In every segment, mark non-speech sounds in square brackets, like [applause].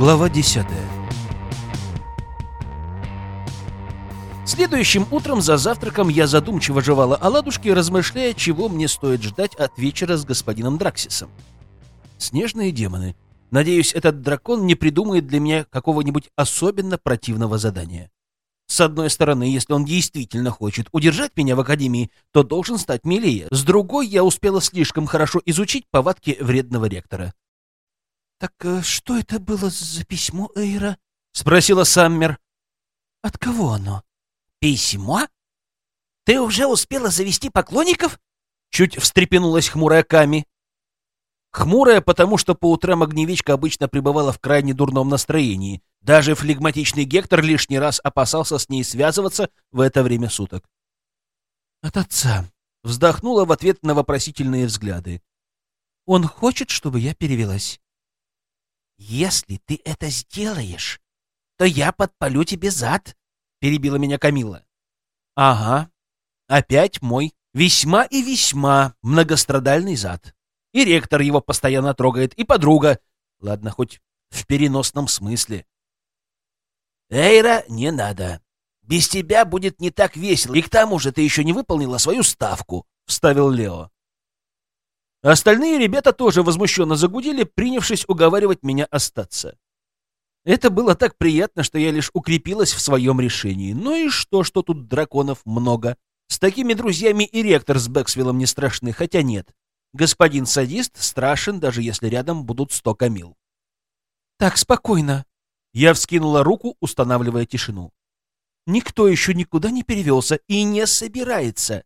Глава 10 Следующим утром за завтраком я задумчиво жевала оладушки, размышляя, чего мне стоит ждать от вечера с господином Драксисом. Снежные демоны. Надеюсь, этот дракон не придумает для меня какого-нибудь особенно противного задания. С одной стороны, если он действительно хочет удержать меня в академии, то должен стать милее. С другой, я успела слишком хорошо изучить повадки вредного ректора. «Так э, что это было за письмо, Эйра?» — спросила Саммер. «От кого оно?» «Письмо? Ты уже успела завести поклонников?» Чуть встрепенулась хмурая Ками. Хмурая, потому что по утрам огневичка обычно пребывала в крайне дурном настроении. Даже флегматичный Гектор лишний раз опасался с ней связываться в это время суток. «От отца», — вздохнула в ответ на вопросительные взгляды. «Он хочет, чтобы я перевелась». «Если ты это сделаешь, то я подпалю тебе зад», — перебила меня Камила. «Ага, опять мой весьма и весьма многострадальный зад. И ректор его постоянно трогает, и подруга. Ладно, хоть в переносном смысле». «Эйра, не надо. Без тебя будет не так весело, и к тому же ты еще не выполнила свою ставку», — вставил Лео. Остальные ребята тоже возмущенно загудели, принявшись уговаривать меня остаться. Это было так приятно, что я лишь укрепилась в своем решении. Ну и что, что тут драконов много? С такими друзьями и ректор с Бэксвиллом не страшны, хотя нет. Господин садист страшен, даже если рядом будут сто камил. «Так, спокойно». Я вскинула руку, устанавливая тишину. «Никто еще никуда не перевелся и не собирается».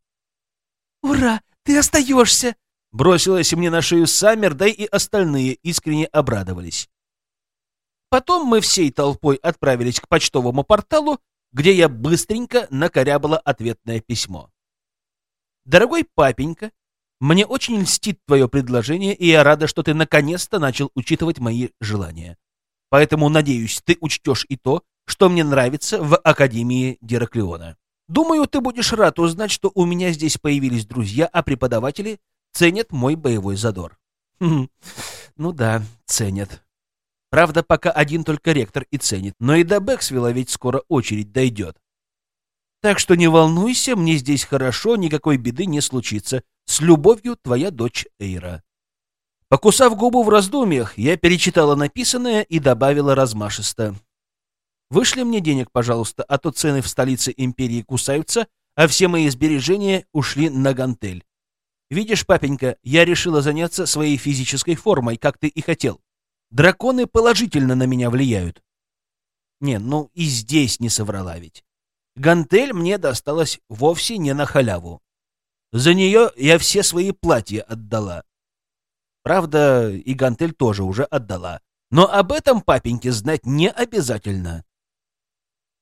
«Ура! Ты остаешься!» Бросилась мне на шею Саммер, да и остальные искренне обрадовались. Потом мы всей толпой отправились к почтовому порталу, где я быстренько накорябала ответное письмо. «Дорогой папенька, мне очень льстит твое предложение, и я рада, что ты наконец-то начал учитывать мои желания. Поэтому, надеюсь, ты учтешь и то, что мне нравится в Академии Дераклеона. Думаю, ты будешь рад узнать, что у меня здесь появились друзья, а преподаватели ценят мой боевой задор. Хм, ну да, ценят. Правда, пока один только ректор и ценит, но и до Бэксвилла ведь скоро очередь дойдет. Так что не волнуйся, мне здесь хорошо, никакой беды не случится. С любовью, твоя дочь Эйра. Покусав губу в раздумьях, я перечитала написанное и добавила размашисто. «Вышли мне денег, пожалуйста, а то цены в столице империи кусаются, а все мои сбережения ушли на гантель. Видишь, папенька, я решила заняться своей физической формой, как ты и хотел. Драконы положительно на меня влияют. Не, ну и здесь не соврала ведь. Гантель мне досталась вовсе не на халяву. За нее я все свои платья отдала. Правда, и гантель тоже уже отдала. Но об этом папеньке знать не обязательно.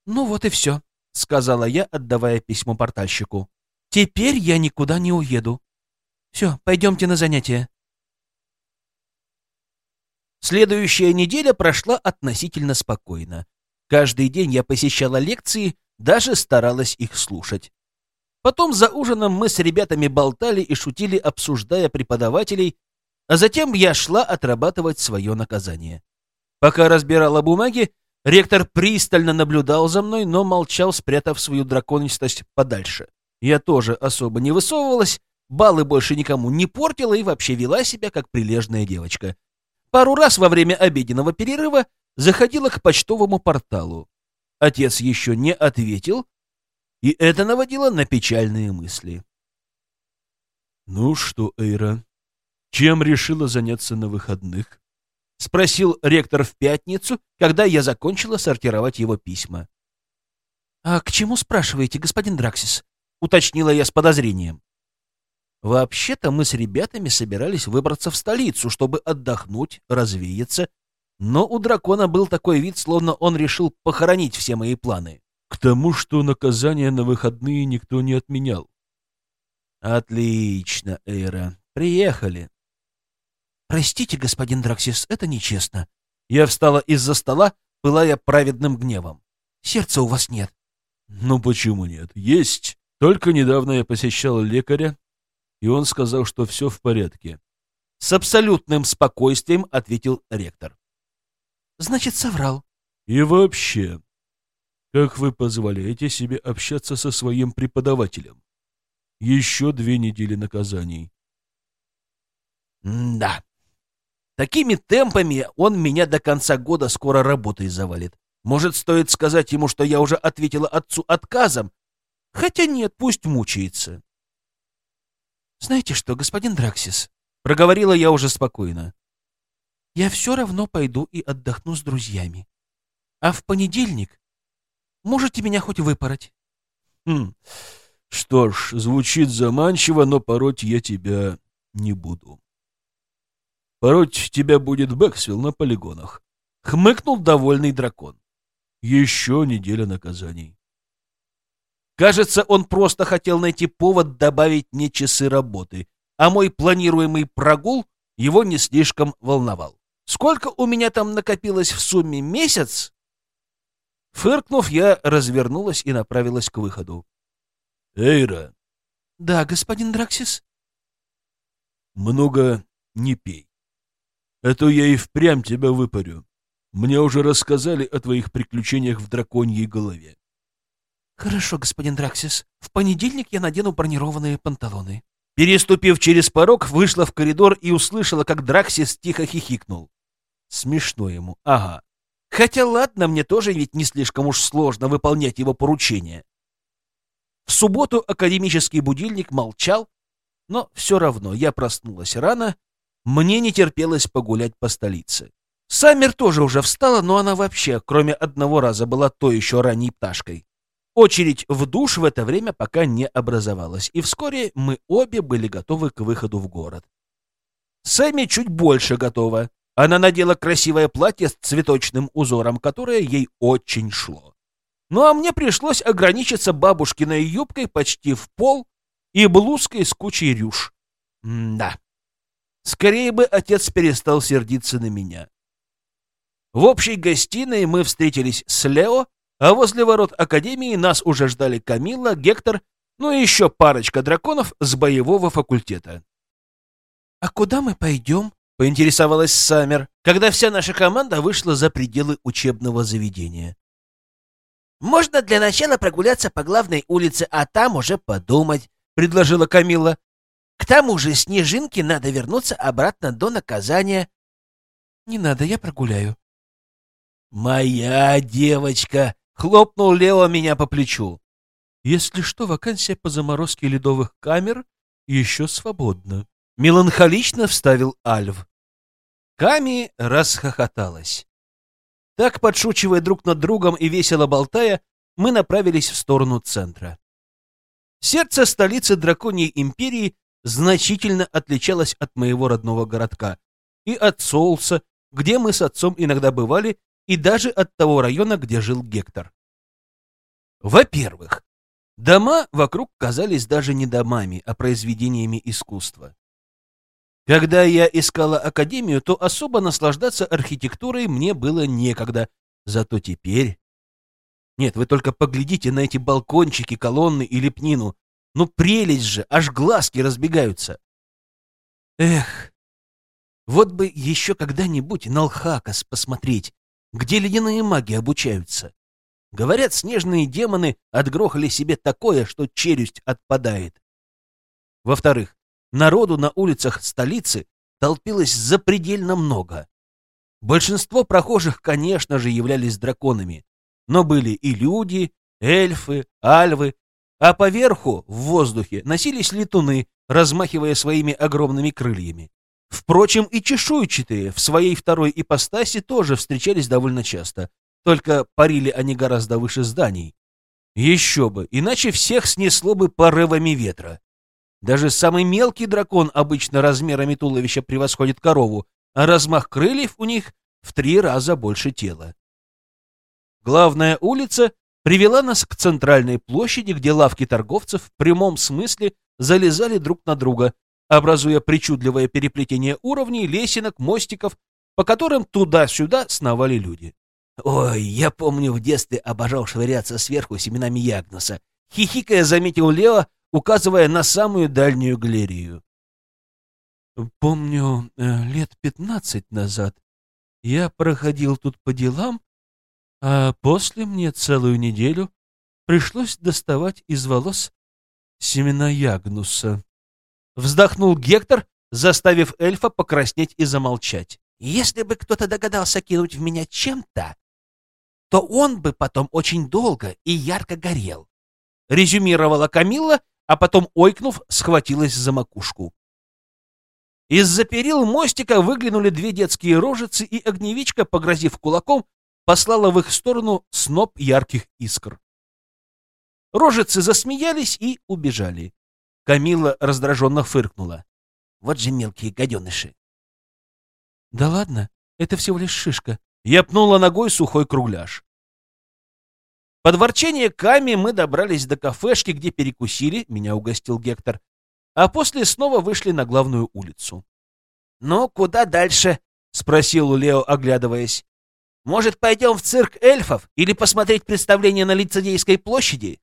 «Ну вот и все», — сказала я, отдавая письмо портальщику. «Теперь я никуда не уеду. Все, пойдемте на занятия. Следующая неделя прошла относительно спокойно. Каждый день я посещала лекции, даже старалась их слушать. Потом за ужином мы с ребятами болтали и шутили, обсуждая преподавателей, а затем я шла отрабатывать свое наказание. Пока разбирала бумаги, ректор пристально наблюдал за мной, но молчал, спрятав свою драконистость подальше. Я тоже особо не высовывалась, баллы больше никому не портила и вообще вела себя как прилежная девочка. Пару раз во время обеденного перерыва заходила к почтовому порталу. Отец еще не ответил, и это наводило на печальные мысли. «Ну что, Эйра, чем решила заняться на выходных?» — спросил ректор в пятницу, когда я закончила сортировать его письма. «А к чему спрашиваете, господин Драксис?» — уточнила я с подозрением. Вообще-то мы с ребятами собирались выбраться в столицу, чтобы отдохнуть, развеяться, но у дракона был такой вид, словно он решил похоронить все мои планы. К тому, что наказание на выходные никто не отменял. Отлично, Эйра. Приехали. Простите, господин Драксис, это нечестно. Я встала из-за стола, пылая праведным гневом. Сердца у вас нет. Ну почему нет? Есть. Только недавно я посещал лекаря, и он сказал, что все в порядке. С абсолютным спокойствием ответил ректор. Значит, соврал. И вообще, как вы позволяете себе общаться со своим преподавателем? Еще две недели наказаний. да. Такими темпами он меня до конца года скоро работой завалит. Может, стоит сказать ему, что я уже ответила отцу отказом? Хотя нет, пусть мучается. Знаете что, господин Драксис, проговорила я уже спокойно. Я все равно пойду и отдохну с друзьями. А в понедельник можете меня хоть выпороть. Хм. Что ж, звучит заманчиво, но пороть я тебя не буду. Пороть тебя будет Бэксвилл на полигонах. Хмыкнул довольный дракон. Еще неделя наказаний. Кажется, он просто хотел найти повод добавить мне часы работы, а мой планируемый прогул его не слишком волновал. Сколько у меня там накопилось в сумме месяц? Фыркнув, я развернулась и направилась к выходу. Эйра. Да, господин Драксис. Много не пей. А то я и впрямь тебя выпарю. Мне уже рассказали о твоих приключениях в драконьей голове. Хорошо, господин Драксис. В понедельник я надену бронированные панталоны. Переступив через порог, вышла в коридор и услышала, как Драксис тихо хихикнул. Смешно ему, ага. Хотя ладно, мне тоже ведь не слишком уж сложно выполнять его поручения. В субботу академический будильник молчал, но все равно я проснулась рано мне не терпелось погулять по столице. Саммер тоже уже встала, но она вообще, кроме одного раза, была то еще ранней пташкой. Очередь в душ в это время пока не образовалась, и вскоре мы обе были готовы к выходу в город. Сэмми чуть больше готова. Она надела красивое платье с цветочным узором, которое ей очень шло. Ну а мне пришлось ограничиться бабушкиной юбкой почти в пол и блузкой с кучей рюш. Да. Скорее бы отец перестал сердиться на меня. В общей гостиной мы встретились с Лео, а возле ворот Академии нас уже ждали Камилла, Гектор, ну и еще парочка драконов с боевого факультета. «А куда мы пойдем?» — поинтересовалась Саммер, когда вся наша команда вышла за пределы учебного заведения. «Можно для начала прогуляться по главной улице, а там уже подумать», — предложила Камилла. К тому же Снежинке надо вернуться обратно до наказания. — Не надо, я прогуляю. — Моя девочка! — хлопнул Лео меня по плечу. — Если что, вакансия по заморозке ледовых камер еще свободна. Меланхолично вставил Альв. Ками расхохоталась. Так, подшучивая друг над другом и весело болтая, мы направились в сторону центра. Сердце столицы драконьей империи значительно отличалась от моего родного городка и от Соулса, где мы с отцом иногда бывали, и даже от того района, где жил Гектор. Во-первых, дома вокруг казались даже не домами, а произведениями искусства. Когда я искала академию, то особо наслаждаться архитектурой мне было некогда, зато теперь... Нет, вы только поглядите на эти балкончики, колонны и лепнину. Ну прелесть же, аж глазки разбегаются. Эх, вот бы еще когда-нибудь на Алхакас посмотреть, где ледяные маги обучаются. Говорят, снежные демоны отгрохали себе такое, что челюсть отпадает. Во-вторых, народу на улицах столицы толпилось запредельно много. Большинство прохожих, конечно же, являлись драконами, но были и люди, эльфы, альвы, а поверху, в воздухе, носились летуны, размахивая своими огромными крыльями. Впрочем, и чешуйчатые в своей второй ипостаси тоже встречались довольно часто, только парили они гораздо выше зданий. Еще бы, иначе всех снесло бы порывами ветра. Даже самый мелкий дракон обычно размерами туловища превосходит корову, а размах крыльев у них в три раза больше тела. Главная улица привела нас к центральной площади, где лавки торговцев в прямом смысле залезали друг на друга, образуя причудливое переплетение уровней, лесенок, мостиков, по которым туда-сюда сновали люди. Ой, я помню, в детстве обожал швыряться сверху семенами Ягнуса. Хихикая заметил Лео, указывая на самую дальнюю галерею. Помню, э, лет пятнадцать назад Я проходил тут по делам, а после мне целую неделю пришлось доставать из волос семена Ягнуса. Вздохнул Гектор, заставив эльфа покраснеть и замолчать. Если бы кто-то догадался кинуть в меня чем-то, то он бы потом очень долго и ярко горел. Резюмировала Камилла, а потом, ойкнув, схватилась за макушку. Из-за перил мостика выглянули две детские рожицы, и огневичка, погрозив кулаком, послала в их сторону сноп ярких искр. Рожицы засмеялись и убежали. Камила раздраженно фыркнула. Вот же мелкие гаденыши. Да ладно, это всего лишь шишка. Я пнула ногой сухой кругляш. Под ворчание Ками мы добрались до кафешки, где перекусили, меня угостил Гектор, а после снова вышли на главную улицу. «Ну, куда дальше?» — спросил Лео, оглядываясь. «Может, пойдем в цирк эльфов или посмотреть представление на Лицедейской площади?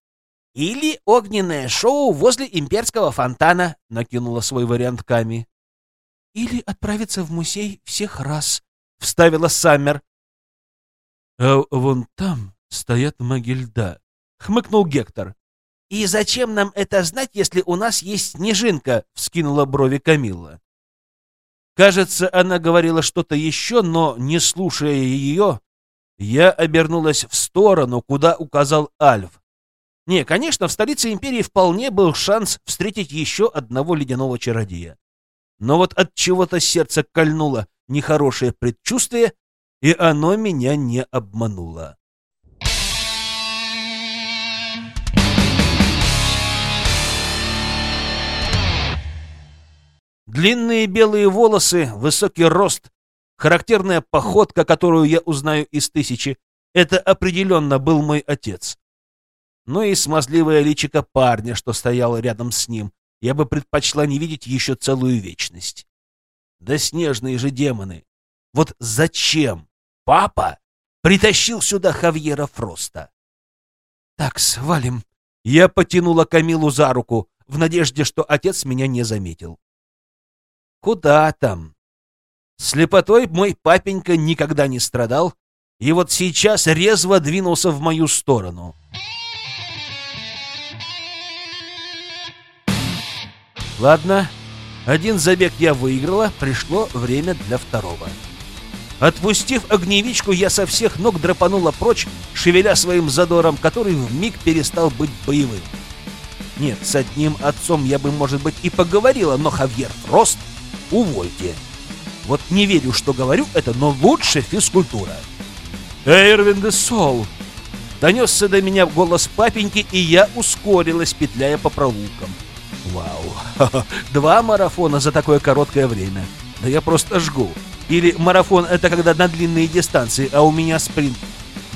Или огненное шоу возле имперского фонтана?» — накинула свой вариант Ками. «Или отправиться в музей всех раз», — вставила Саммер. «А вон там стоят маги льда», — хмыкнул Гектор. «И зачем нам это знать, если у нас есть снежинка?» — вскинула брови Камилла. Кажется, она говорила что-то еще, но, не слушая ее, я обернулась в сторону, куда указал Альф. Не, конечно, в столице империи вполне был шанс встретить еще одного ледяного чародея. Но вот от чего-то сердце кольнуло нехорошее предчувствие, и оно меня не обмануло. Длинные белые волосы, высокий рост, характерная походка, которую я узнаю из тысячи, это определенно был мой отец. Ну и смазливое личико парня, что стояло рядом с ним, я бы предпочла не видеть еще целую вечность. Да снежные же демоны! Вот зачем папа притащил сюда Хавьера Фроста? Так, свалим. Я потянула Камилу за руку, в надежде, что отец меня не заметил. Куда там? Слепотой мой папенька никогда не страдал, и вот сейчас резво двинулся в мою сторону. Ладно, один забег я выиграла, пришло время для второго. Отпустив огневичку, я со всех ног драпанула прочь, шевеля своим задором, который вмиг перестал быть боевым. Нет, с одним отцом я бы, может быть, и поговорила, но Хавьер Фрост увольте. Вот не верю, что говорю это, но лучше физкультура. Эрвин де Сол! Донесся до меня голос папеньки, и я ускорилась, петляя по проулкам. Вау! Два марафона за такое короткое время. Да я просто жгу. Или марафон — это когда на длинные дистанции, а у меня спринт.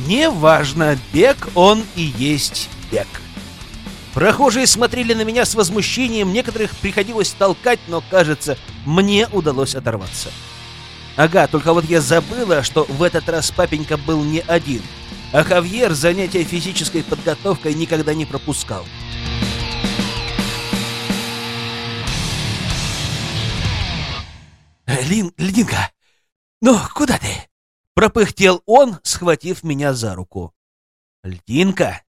Неважно, бег он и есть бег. Прохожие смотрели на меня с возмущением, некоторых приходилось толкать, но, кажется, мне удалось оторваться. Ага, только вот я забыла, что в этот раз папенька был не один, а Хавьер занятия физической подготовкой никогда не пропускал. «Лин, Льдинка, ну куда ты?» Пропыхтел он, схватив меня за руку. «Льдинка?»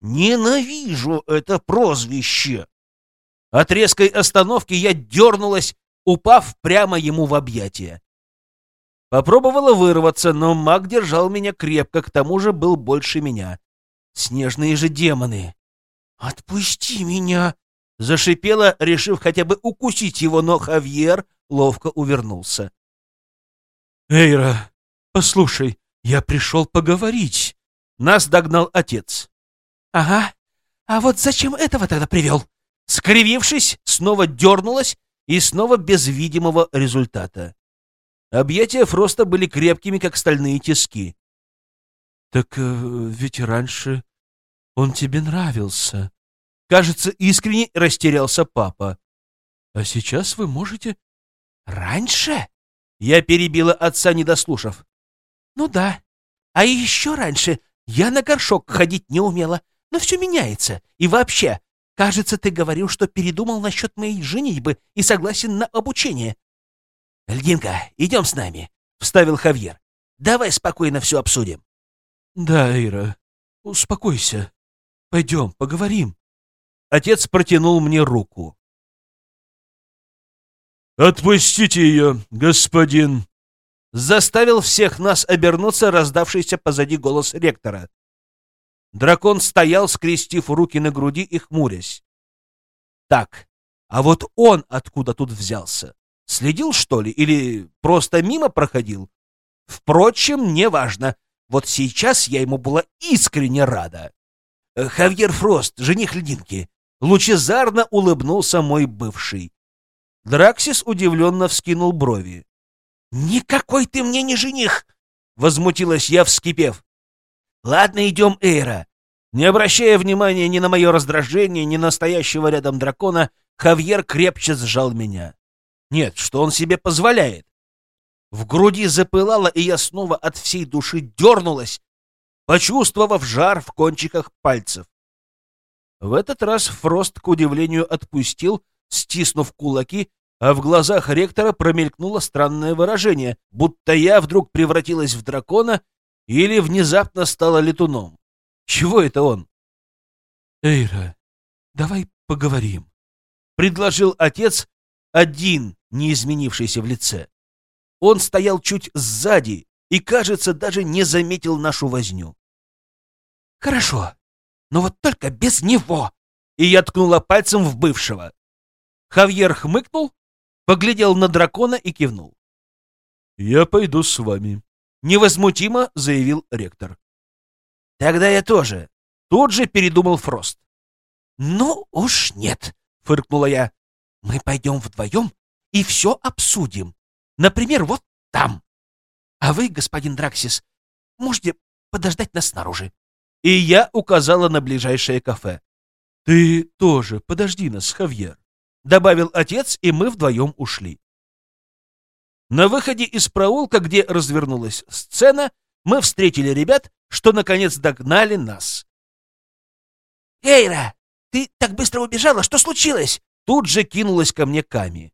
Ненавижу это прозвище. От резкой остановки я дернулась, упав прямо ему в объятия. Попробовала вырваться, но маг держал меня крепко, к тому же был больше меня. Снежные же демоны. «Отпусти меня!» Зашипела, решив хотя бы укусить его, но Хавьер ловко увернулся. «Эйра, послушай, я пришел поговорить!» Нас догнал отец. «Ага. А вот зачем этого тогда привел?» Скривившись, снова дернулась и снова без видимого результата. Объятия Фроста были крепкими, как стальные тиски. «Так э, ведь раньше он тебе нравился». Кажется, искренне растерялся папа. «А сейчас вы можете...» «Раньше?» Я перебила отца, не дослушав. «Ну да. А еще раньше я на горшок ходить не умела. Но все меняется. И вообще, кажется, ты говорил, что передумал насчет моей женитьбы и согласен на обучение. «Льдинка, идем с нами», — вставил Хавьер. Давай спокойно все обсудим. Да, Ира, успокойся. Пойдем, поговорим. Отец протянул мне руку. «Отпустите ее, господин!» Заставил всех нас обернуться раздавшийся позади голос ректора. Дракон стоял, скрестив руки на груди и хмурясь. Так, а вот он откуда тут взялся? Следил, что ли, или просто мимо проходил? Впрочем, неважно. Вот сейчас я ему была искренне рада. Э, Хавьер Фрост, жених льдинки. Лучезарно улыбнулся мой бывший. Драксис удивленно вскинул брови. «Никакой ты мне не жених!» — возмутилась я, вскипев. «Ладно, идем, Эйра». Не обращая внимания ни на мое раздражение, ни на стоящего рядом дракона, Хавьер крепче сжал меня. Нет, что он себе позволяет? В груди запылало, и я снова от всей души дернулась, почувствовав жар в кончиках пальцев. В этот раз Фрост, к удивлению, отпустил, стиснув кулаки, а в глазах ректора промелькнуло странное выражение, будто я вдруг превратилась в дракона или внезапно стала летуном. Чего это он? «Эйра, давай поговорим», — предложил отец, один, не изменившийся в лице. Он стоял чуть сзади и, кажется, даже не заметил нашу возню. «Хорошо, но вот только без него!» И я ткнула пальцем в бывшего. Хавьер хмыкнул, поглядел на дракона и кивнул. «Я пойду с вами», — невозмутимо заявил ректор. «Тогда я тоже», — тут же передумал Фрост. «Ну уж нет», — фыркнула я. «Мы пойдем вдвоем и все обсудим. Например, вот там. А вы, господин Драксис, можете подождать нас снаружи. И я указала на ближайшее кафе. Ты тоже подожди нас, Хавьер, добавил отец, и мы вдвоем ушли. На выходе из проулка, где развернулась сцена, мы встретили ребят, что наконец догнали нас. «Эйра, ты так быстро убежала, что случилось?» Тут же кинулась ко мне Ками.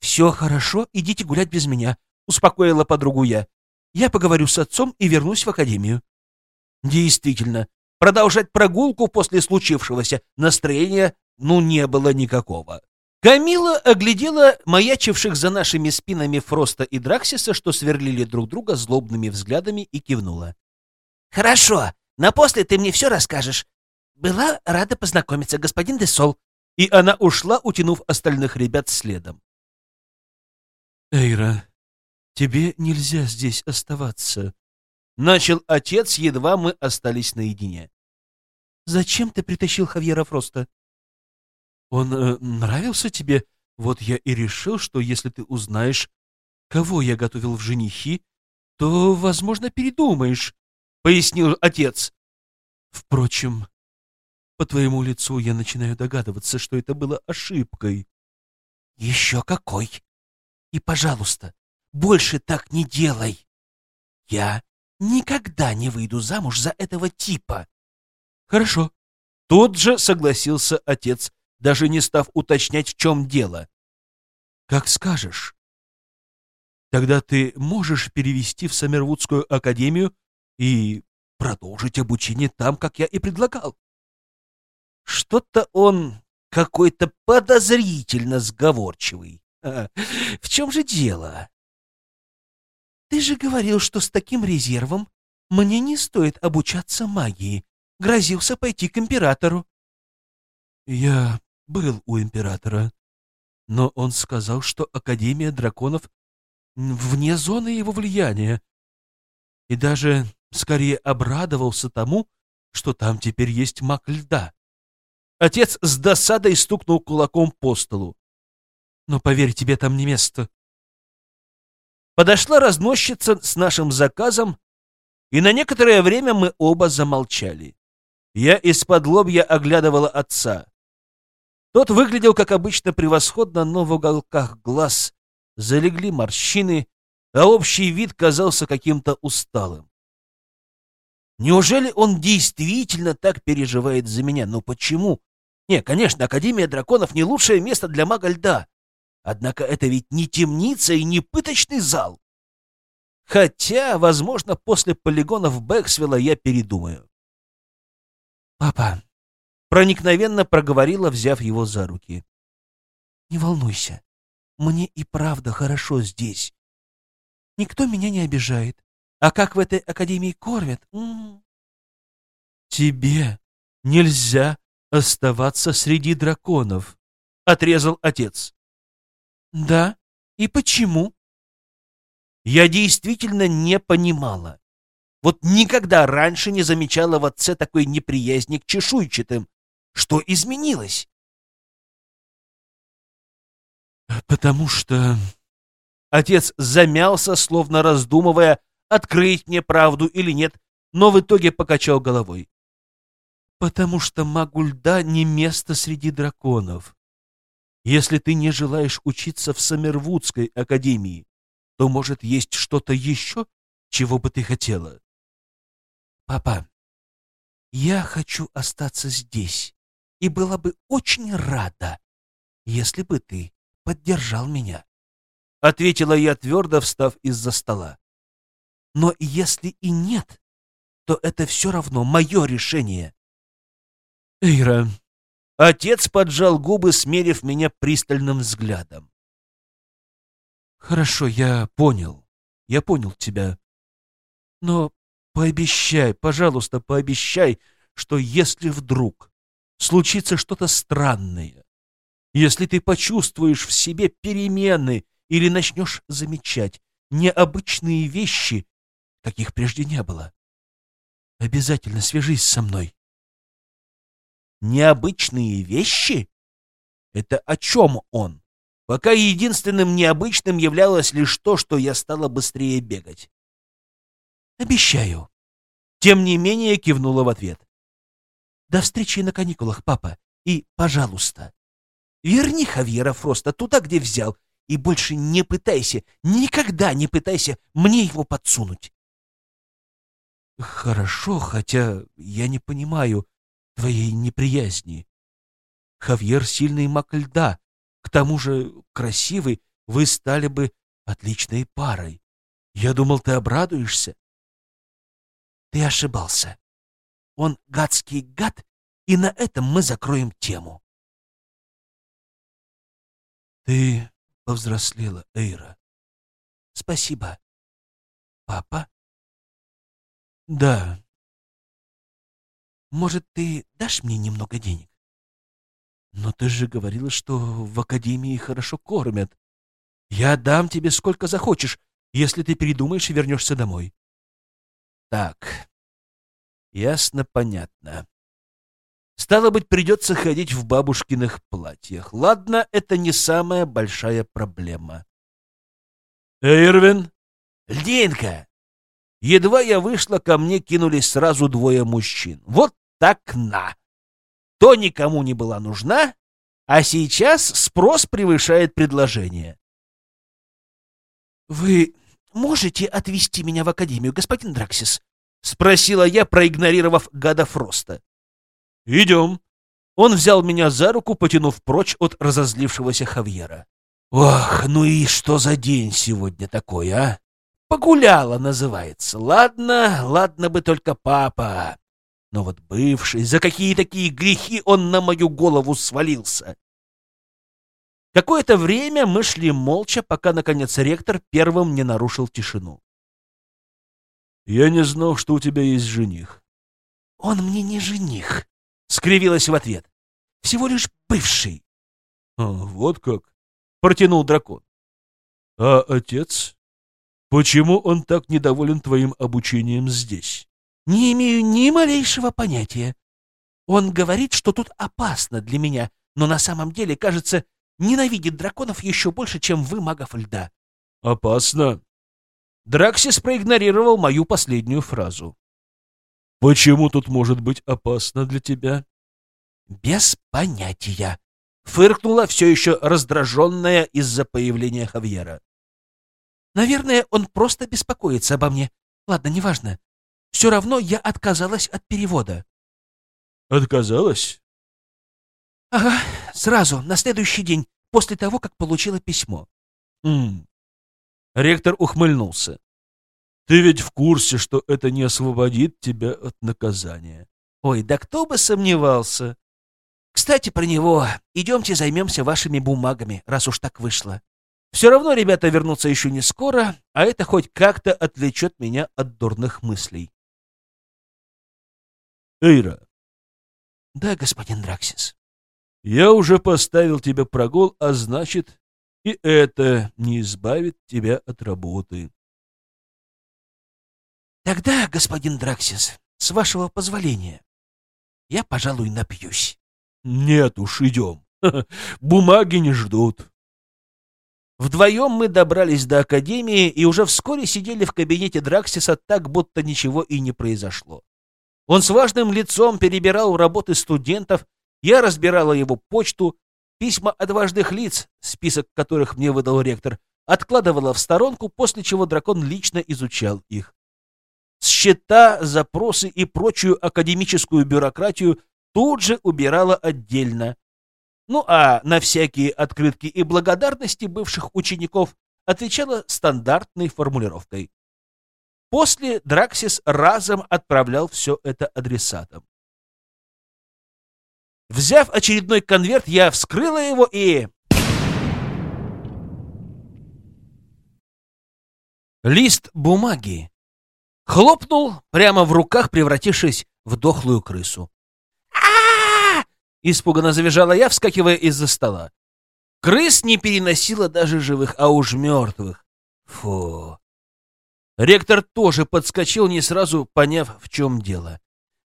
«Все хорошо, идите гулять без меня», — успокоила подругу я. «Я поговорю с отцом и вернусь в академию». Действительно, продолжать прогулку после случившегося настроения ну не было никакого. Камила оглядела маячивших за нашими спинами Фроста и Драксиса, что сверлили друг друга злобными взглядами, и кивнула. «Хорошо, на после ты мне все расскажешь. Была рада познакомиться, господин Десол». И она ушла, утянув остальных ребят следом. «Эйра, тебе нельзя здесь оставаться», — начал отец, едва мы остались наедине. «Зачем ты притащил Хавьера Фроста?» «Он э, нравился тебе? Вот я и решил, что если ты узнаешь, кого я готовил в женихи, то, возможно, передумаешь», — пояснил отец. «Впрочем, по твоему лицу я начинаю догадываться, что это было ошибкой». «Еще какой!» И, пожалуйста, больше так не делай. Я никогда не выйду замуж за этого типа. Хорошо. Тут же согласился отец, даже не став уточнять, в чем дело. Как скажешь. Тогда ты можешь перевести в Саммервудскую академию и продолжить обучение там, как я и предлагал. Что-то он какой-то подозрительно сговорчивый. В чем же дело? Ты же говорил, что с таким резервом мне не стоит обучаться магии. Грозился пойти к императору. Я был у императора, но он сказал, что Академия драконов вне зоны его влияния. И даже скорее обрадовался тому, что там теперь есть маг льда. Отец с досадой стукнул кулаком по столу. Но поверь, тебе там не место. Подошла разносчица с нашим заказом, и на некоторое время мы оба замолчали. Я из-под лобья оглядывала отца. Тот выглядел, как обычно, превосходно, но в уголках глаз залегли морщины, а общий вид казался каким-то усталым. Неужели он действительно так переживает за меня? Но почему? Не, конечно, Академия драконов не лучшее место для мага льда. Однако это ведь не темница и не пыточный зал. Хотя, возможно, после полигонов Бэксвилла я передумаю. «Папа», — проникновенно проговорила, взяв его за руки, — «не волнуйся, мне и правда хорошо здесь. Никто меня не обижает. А как в этой академии кормят? М -м -м. Тебе нельзя оставаться среди драконов, отрезал отец. Да? И почему? Я действительно не понимала. Вот никогда раньше не замечала в отце такой неприязни к чешуйчатым. Что изменилось? Потому что... Отец замялся, словно раздумывая, открыть мне правду или нет, но в итоге покачал головой. Потому что магу льда не место среди драконов. Если ты не желаешь учиться в Самервудской академии, то, может, есть что-то еще, чего бы ты хотела? Папа, я хочу остаться здесь и была бы очень рада, если бы ты поддержал меня. Ответила я твердо, встав из-за стола. Но если и нет, то это все равно мое решение. Эйра. Отец поджал губы, смерив меня пристальным взглядом. Хорошо, я понял. Я понял тебя. Но пообещай, пожалуйста, пообещай, что если вдруг случится что-то странное, если ты почувствуешь в себе перемены или начнешь замечать необычные вещи, каких прежде не было, обязательно свяжись со мной. Необычные вещи? Это о чем он? Пока единственным необычным являлось лишь то, что я стала быстрее бегать. Обещаю. Тем не менее кивнула в ответ. До встречи на каникулах, папа. И, пожалуйста, верни Хавьера Фроста туда, где взял, и больше не пытайся, никогда не пытайся мне его подсунуть. Хорошо, хотя я не понимаю твоей неприязни. Хавьер — сильный маг льда, к тому же красивый, вы стали бы отличной парой. Я думал, ты обрадуешься. Ты ошибался. Он гадский гад, и на этом мы закроем тему. Ты повзрослела, Эйра. Спасибо. Папа? Да. Может, ты дашь мне немного денег? Но ты же говорила, что в академии хорошо кормят. Я дам тебе сколько захочешь, если ты передумаешь и вернешься домой. Так, ясно, понятно. Стало быть, придется ходить в бабушкиных платьях. Ладно, это не самая большая проблема. Эйрвин? Льдинка! Едва я вышла, ко мне кинулись сразу двое мужчин. Вот так на! То никому не была нужна, а сейчас спрос превышает предложение. «Вы можете отвезти меня в академию, господин Драксис?» — спросила я, проигнорировав гада Фроста. «Идем». Он взял меня за руку, потянув прочь от разозлившегося Хавьера. «Ох, ну и что за день сегодня такой, а? Погуляла, называется. Ладно, ладно бы только папа. Но вот бывший, за какие такие грехи он на мою голову свалился?» Какое-то время мы шли молча, пока, наконец, ректор первым не нарушил тишину. «Я не знал, что у тебя есть жених». «Он мне не жених», — скривилась в ответ. «Всего лишь бывший». «А, вот как?» — протянул дракон. «А отец? Почему он так недоволен твоим обучением здесь?» «Не имею ни малейшего понятия. Он говорит, что тут опасно для меня, но на самом деле, кажется, ненавидит драконов еще больше, чем вы, магов льда. Опасно. Драксис проигнорировал мою последнюю фразу. Почему тут может быть опасно для тебя? Без понятия. Фыркнула все еще раздраженная из-за появления Хавьера. Наверное, он просто беспокоится обо мне. Ладно, неважно. Все равно я отказалась от перевода. Отказалась? Ага, сразу, на следующий день, после того, как получила письмо. Хм. Ректор ухмыльнулся. Ты ведь в курсе, что это не освободит тебя от наказания. Ой, да кто бы сомневался. Кстати, про него. Идемте займемся вашими бумагами, раз уж так вышло. Все равно ребята вернутся еще не скоро, а это хоть как-то отвлечет меня от дурных мыслей. Эйра. Да, господин Драксис. Я уже поставил тебе прогул, а значит, и это не избавит тебя от работы. Тогда, господин Драксис, с вашего позволения, я, пожалуй, напьюсь. Нет уж, идем. [laughs] Бумаги не ждут. Вдвоем мы добрались до академии и уже вскоре сидели в кабинете Драксиса так, будто ничего и не произошло. Он с важным лицом перебирал работы студентов, я разбирала его почту, письма от важных лиц, список которых мне выдал ректор, откладывала в сторонку, после чего дракон лично изучал их. Счета, запросы и прочую академическую бюрократию тут же убирала отдельно. Ну а на всякие открытки и благодарности бывших учеников отвечала стандартной формулировкой. После Драксис разом отправлял все это адресатам. Взяв очередной конверт, я вскрыла его и... Лист бумаги хлопнул прямо в руках, превратившись в дохлую крысу. Испуганно завизжала я, вскакивая из-за стола. Крыс не переносила даже живых, а уж мертвых. Фу. Ректор тоже подскочил, не сразу поняв, в чем дело.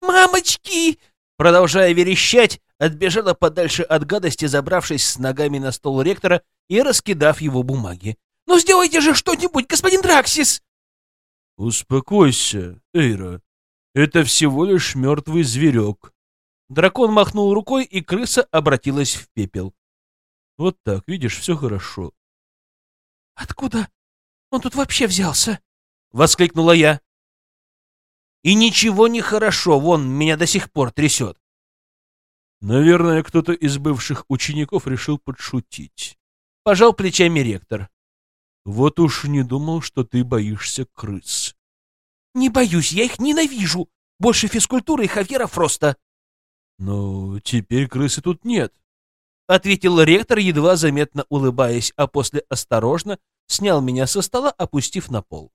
«Мамочки!» Продолжая верещать, отбежала подальше от гадости, забравшись с ногами на стол ректора и раскидав его бумаги. «Ну сделайте же что-нибудь, господин Драксис!» «Успокойся, Эйра. Это всего лишь мертвый зверек». Дракон махнул рукой, и крыса обратилась в пепел. «Вот так, видишь, все хорошо». «Откуда он тут вообще взялся?» — воскликнула я. И ничего не хорошо, вон, меня до сих пор трясет. Наверное, кто-то из бывших учеников решил подшутить. Пожал плечами ректор. Вот уж не думал, что ты боишься крыс. Не боюсь, я их ненавижу. Больше физкультуры и Хавьера Фроста. Но теперь крысы тут нет. Ответил ректор, едва заметно улыбаясь, а после осторожно снял меня со стола, опустив на пол.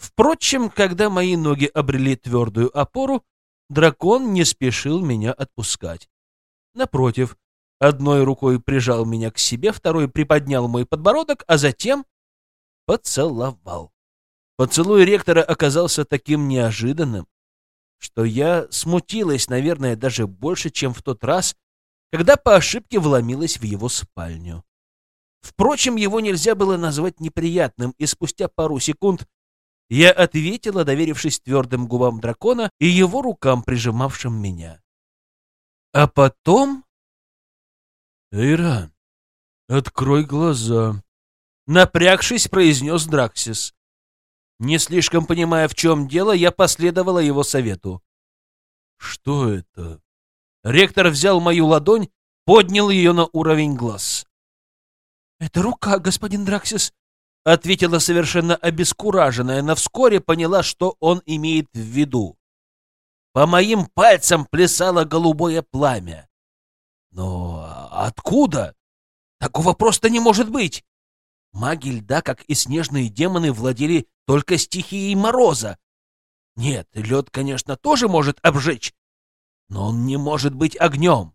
Впрочем, когда мои ноги обрели твердую опору, дракон не спешил меня отпускать. Напротив, одной рукой прижал меня к себе, второй приподнял мой подбородок, а затем поцеловал. Поцелуй ректора оказался таким неожиданным, что я смутилась, наверное, даже больше, чем в тот раз, когда по ошибке вломилась в его спальню. Впрочем, его нельзя было назвать неприятным, и спустя пару секунд я ответила, доверившись твердым губам дракона и его рукам, прижимавшим меня. А потом... «Эйра, открой глаза», — напрягшись, произнес Драксис. Не слишком понимая, в чем дело, я последовала его совету. «Что это?» Ректор взял мою ладонь, поднял ее на уровень глаз. «Это рука, господин Драксис», — ответила совершенно обескураженная, но вскоре поняла, что он имеет в виду. По моим пальцам плясало голубое пламя. Но откуда? Такого просто не может быть. Маги льда, как и снежные демоны, владели только стихией мороза. Нет, лед, конечно, тоже может обжечь, но он не может быть огнем.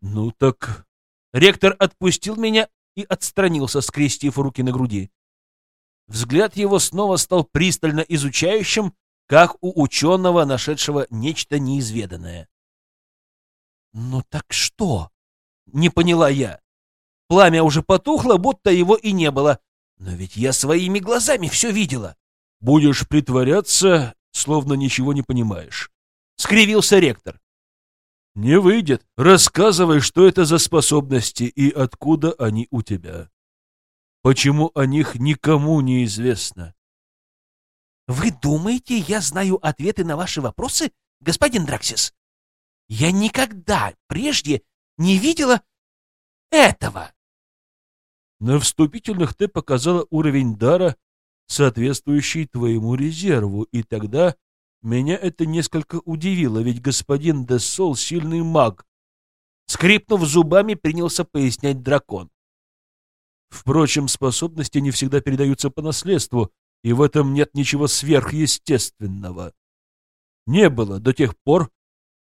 Ну так... Ректор отпустил меня и отстранился, скрестив руки на груди. Взгляд его снова стал пристально изучающим, как у ученого, нашедшего нечто неизведанное. «Ну так что?» — не поняла я. Пламя уже потухло, будто его и не было. Но ведь я своими глазами все видела. «Будешь притворяться, словно ничего не понимаешь», — скривился ректор. «Не выйдет. Рассказывай, что это за способности и откуда они у тебя. Почему о них никому не известно?» «Вы думаете, я знаю ответы на ваши вопросы, господин Драксис? Я никогда прежде не видела этого!» На вступительных ты показала уровень дара соответствующий твоему резерву, и тогда меня это несколько удивило, ведь господин Дессол — сильный маг. Скрипнув зубами, принялся пояснять дракон. Впрочем, способности не всегда передаются по наследству, и в этом нет ничего сверхъестественного. Не было до тех пор,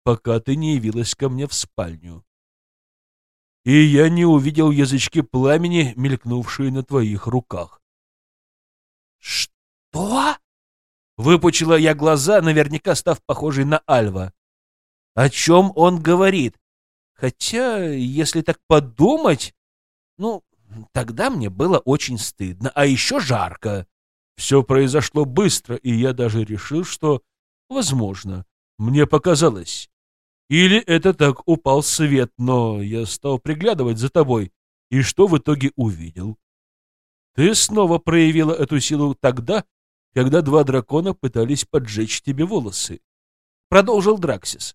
пока ты не явилась ко мне в спальню. И я не увидел язычки пламени, мелькнувшие на твоих руках. «Что?» Выпучила я глаза, наверняка став похожей на Альва. О чем он говорит? Хотя, если так подумать, ну, тогда мне было очень стыдно, а еще жарко. Все произошло быстро, и я даже решил, что, возможно, мне показалось. Или это так упал свет, но я стал приглядывать за тобой, и что в итоге увидел? Ты снова проявила эту силу тогда, когда два дракона пытались поджечь тебе волосы. Продолжил Драксис.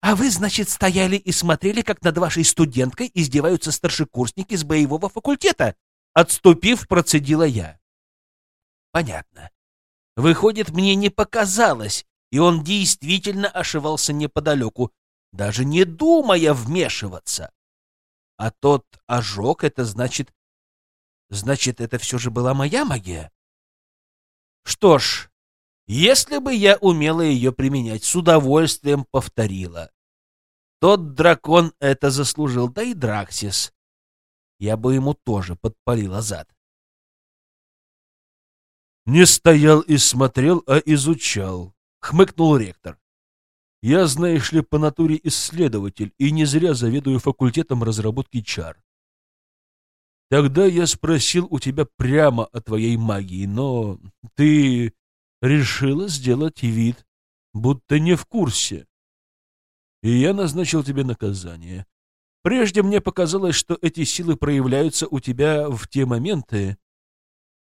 «А вы, значит, стояли и смотрели, как над вашей студенткой издеваются старшекурсники с боевого факультета?» Отступив, процедила я. «Понятно. Выходит, мне не показалось, и он действительно ошивался неподалеку, даже не думая вмешиваться. А тот ожог — это значит... Значит, это все же была моя магия? Что ж, если бы я умела ее применять, с удовольствием повторила. Тот дракон это заслужил, да и Драксис. Я бы ему тоже подпалила зад. Не стоял и смотрел, а изучал, — хмыкнул ректор. Я, знаешь ли, по натуре исследователь и не зря заведую факультетом разработки чар. Тогда я спросил у тебя прямо о твоей магии, но ты решила сделать вид, будто не в курсе. И я назначил тебе наказание. Прежде мне показалось, что эти силы проявляются у тебя в те моменты,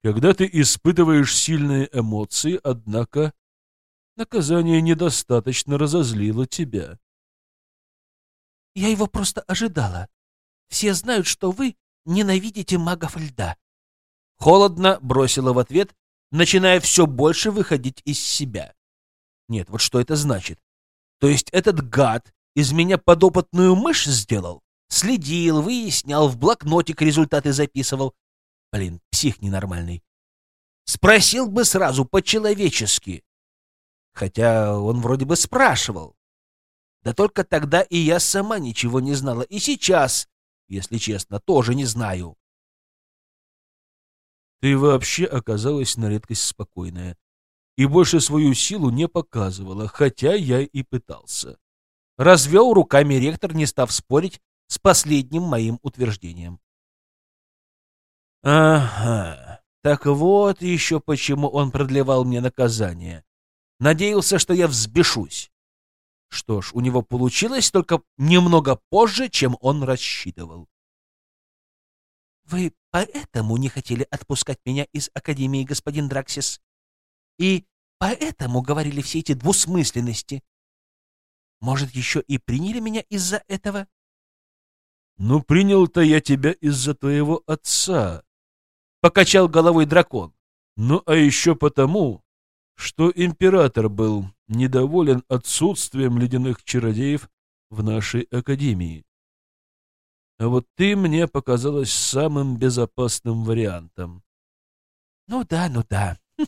когда ты испытываешь сильные эмоции, однако наказание недостаточно разозлило тебя. Я его просто ожидала. Все знают, что вы ненавидите магов льда. Холодно бросила в ответ, начиная все больше выходить из себя. Нет, вот что это значит? То есть этот гад из меня подопытную мышь сделал? Следил, выяснял, в блокнотик результаты записывал. Блин, псих ненормальный. Спросил бы сразу по-человечески. Хотя он вроде бы спрашивал. Да только тогда и я сама ничего не знала. И сейчас если честно, тоже не знаю. Ты вообще оказалась на редкость спокойная и больше свою силу не показывала, хотя я и пытался. Развел руками ректор, не став спорить с последним моим утверждением. Ага, так вот еще почему он продлевал мне наказание. Надеялся, что я взбешусь. Что ж, у него получилось только немного позже, чем он рассчитывал. «Вы поэтому не хотели отпускать меня из Академии, господин Драксис? И поэтому говорили все эти двусмысленности? Может, еще и приняли меня из-за этого?» «Ну, принял-то я тебя из-за твоего отца», — покачал головой дракон. «Ну, а еще потому, что император был недоволен отсутствием ледяных чародеев в нашей академии. А вот ты мне показалась самым безопасным вариантом. Ну да, ну да. [laughs]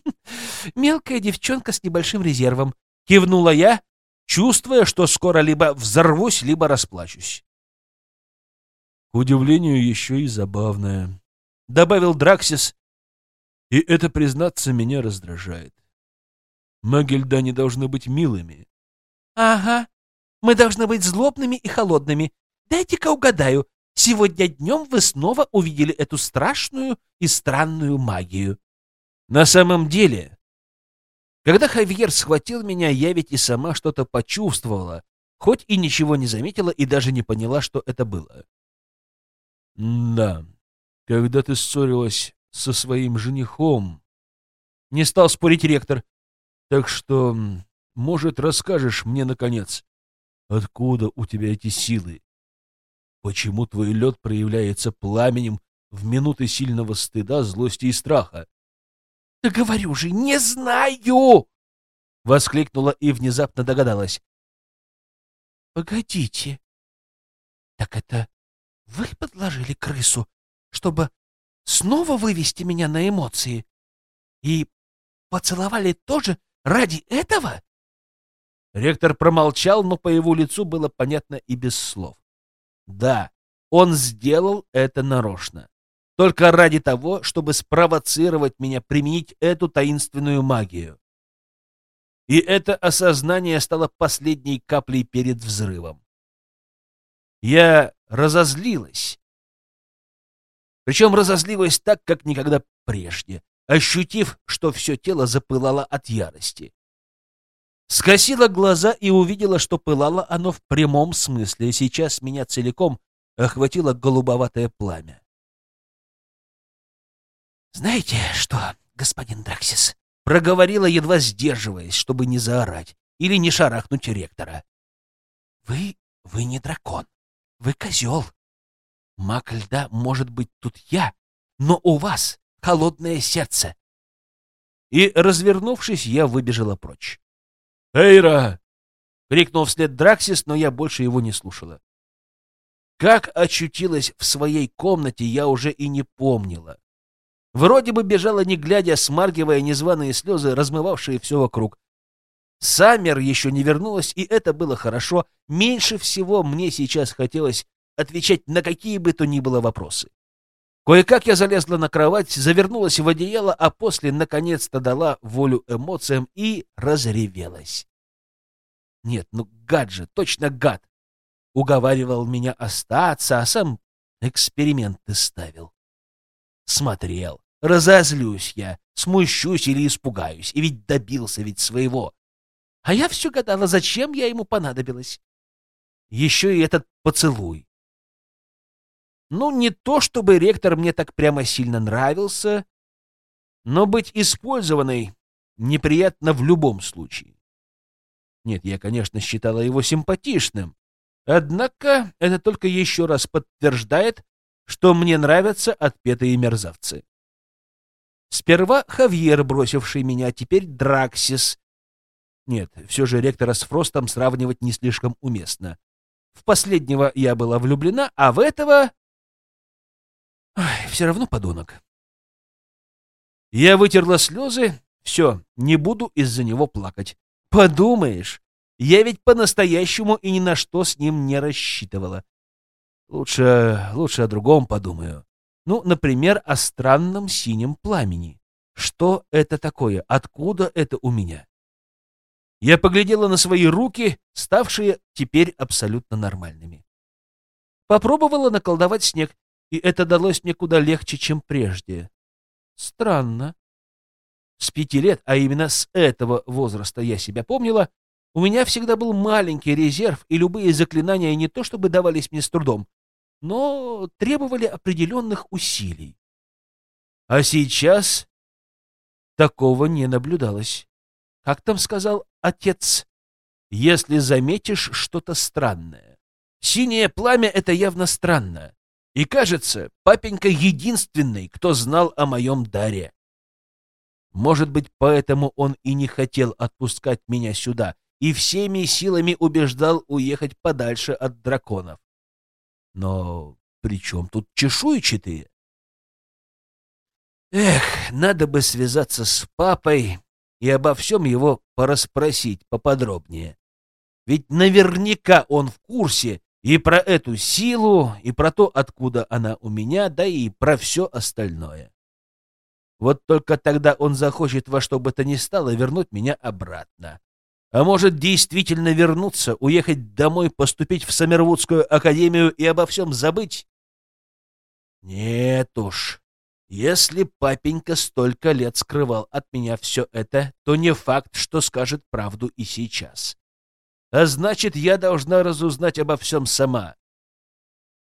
Мелкая девчонка с небольшим резервом. Кивнула я, чувствуя, что скоро либо взорвусь, либо расплачусь. К удивлению, еще и забавная. Добавил Драксис. И это, признаться, меня раздражает. Маги льда не должны быть милыми. — Ага, мы должны быть злобными и холодными. Дайте-ка угадаю, сегодня днем вы снова увидели эту страшную и странную магию. На самом деле, когда Хавьер схватил меня, я ведь и сама что-то почувствовала, хоть и ничего не заметила и даже не поняла, что это было. — Да, когда ты ссорилась со своим женихом... Не стал спорить ректор. Так что, может, расскажешь мне, наконец, откуда у тебя эти силы? Почему твой лед проявляется пламенем в минуты сильного стыда, злости и страха? Да говорю же, не знаю! Воскликнула и внезапно догадалась. Погодите. Так это вы подложили крысу, чтобы снова вывести меня на эмоции? И поцеловали тоже ради этого? Ректор промолчал, но по его лицу было понятно и без слов. Да, он сделал это нарочно. Только ради того, чтобы спровоцировать меня применить эту таинственную магию. И это осознание стало последней каплей перед взрывом. Я разозлилась. Причем разозлилась так, как никогда прежде, ощутив, что все тело запылало от ярости. Скосила глаза и увидела, что пылало оно в прямом смысле, и сейчас меня целиком охватило голубоватое пламя. «Знаете что, господин Драксис?» — проговорила, едва сдерживаясь, чтобы не заорать или не шарахнуть ректора. «Вы... вы не дракон. Вы козел. Маг льда может быть тут я, но у вас холодное сердце». И, развернувшись, я выбежала прочь. «Эйра!» — крикнул вслед Драксис, но я больше его не слушала. Как очутилась в своей комнате, я уже и не помнила. Вроде бы бежала не глядя, смаргивая незваные слезы, размывавшие все вокруг. Саммер еще не вернулась, и это было хорошо. Меньше всего мне сейчас хотелось отвечать на какие бы то ни было вопросы. Кое-как я залезла на кровать, завернулась в одеяло, а после наконец-то дала волю эмоциям и разревелась. Нет, ну гад же, точно гад. Уговаривал меня остаться, а сам эксперименты ставил. Смотрел, Разозлюсь я, смущусь или испугаюсь, и ведь добился ведь своего. А я все гадала, зачем я ему понадобилась. Еще и этот поцелуй. Ну, не то чтобы ректор мне так прямо сильно нравился, но быть использованной неприятно в любом случае. Нет, я, конечно, считала его симпатичным, однако это только еще раз подтверждает, что мне нравятся отпетые мерзавцы. Сперва Хавьер, бросивший меня, теперь Драксис. Нет, все же ректора с Фростом сравнивать не слишком уместно. В последнего я была влюблена, а в этого... Ой, все равно подонок. Я вытерла слезы. Все, не буду из-за него плакать. Подумаешь, я ведь по-настоящему и ни на что с ним не рассчитывала. Лучше, лучше о другом подумаю. Ну, например, о странном синем пламени. Что это такое? Откуда это у меня? Я поглядела на свои руки, ставшие теперь абсолютно нормальными. Попробовала наколдовать снег, и это далось мне куда легче, чем прежде. Странно. С пяти лет, а именно с этого возраста я себя помнила, у меня всегда был маленький резерв, и любые заклинания не то чтобы давались мне с трудом, но требовали определенных усилий. А сейчас такого не наблюдалось. Как там сказал отец? Если заметишь что-то странное. Синее пламя — это явно странно. И, кажется, папенька единственный, кто знал о моем даре. Может быть, поэтому он и не хотел отпускать меня сюда и всеми силами убеждал уехать подальше от драконов. Но при чем тут чешуйчатые? Эх, надо бы связаться с папой и обо всем его порасспросить поподробнее. Ведь наверняка он в курсе и про эту силу, и про то, откуда она у меня, да и про все остальное. Вот только тогда он захочет во что бы то ни стало вернуть меня обратно. А может, действительно вернуться, уехать домой, поступить в Самервудскую академию и обо всем забыть? Нет уж. Если папенька столько лет скрывал от меня все это, то не факт, что скажет правду и сейчас. А значит, я должна разузнать обо всем сама.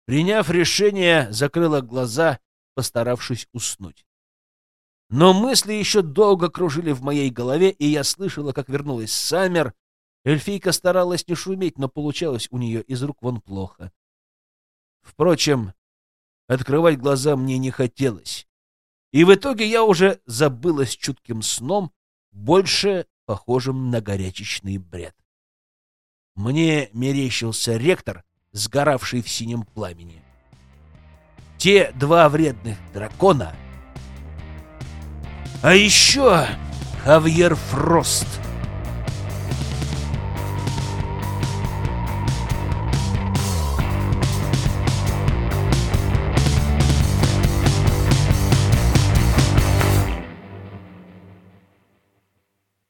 Приняв решение, закрыла глаза, постаравшись уснуть. Но мысли еще долго кружили в моей голове, и я слышала, как вернулась Саммер. Эльфийка старалась не шуметь, но получалось у нее из рук вон плохо. Впрочем, открывать глаза мне не хотелось. И в итоге я уже забылась чутким сном, больше похожим на горячечный бред. Мне мерещился ректор, сгоравший в синем пламени. Те два вредных дракона. А еще Хавьер Фрост —